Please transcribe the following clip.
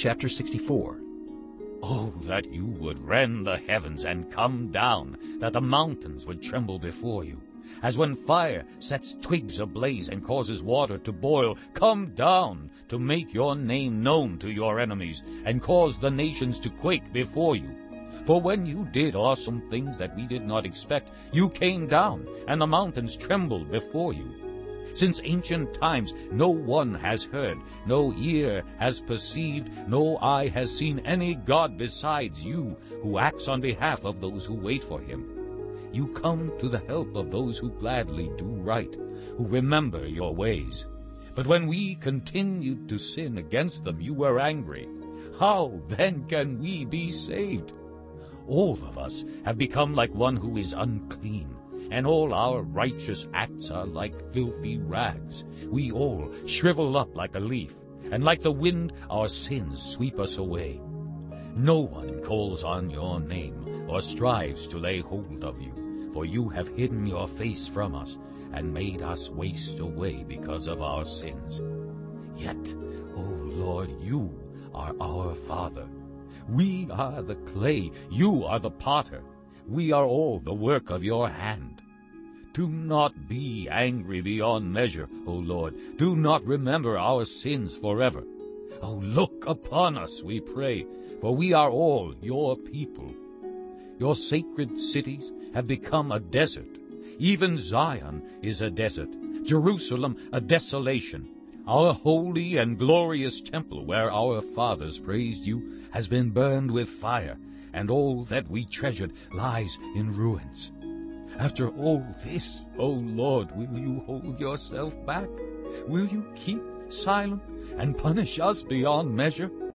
chapter 64. Oh, that you would rend the heavens and come down, that the mountains would tremble before you. As when fire sets twigs ablaze and causes water to boil, come down to make your name known to your enemies, and cause the nations to quake before you. For when you did awesome things that we did not expect, you came down, and the mountains trembled before you. Since ancient times no one has heard, no ear has perceived, no eye has seen any God besides you, who acts on behalf of those who wait for him. You come to the help of those who gladly do right, who remember your ways. But when we continued to sin against them, you were angry. How then can we be saved? All of us have become like one who is unclean, and all our righteous acts are like filthy rags. We all shrivel up like a leaf, and like the wind our sins sweep us away. No one calls on your name or strives to lay hold of you, for you have hidden your face from us and made us waste away because of our sins. Yet, O Lord, you are our Father. We are the clay, you are the potter. We are all the work of your hand. Do not be angry beyond measure, O Lord. Do not remember our sins forever. Oh, look upon us, we pray, for we are all your people. Your sacred cities have become a desert. Even Zion is a desert, Jerusalem a desolation. Our holy and glorious temple, where our fathers praised you, has been burned with fire, and all that we treasured lies in ruins. After all this, O Lord, will you hold yourself back? Will you keep silent and punish us beyond measure?